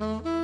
Mm-hmm.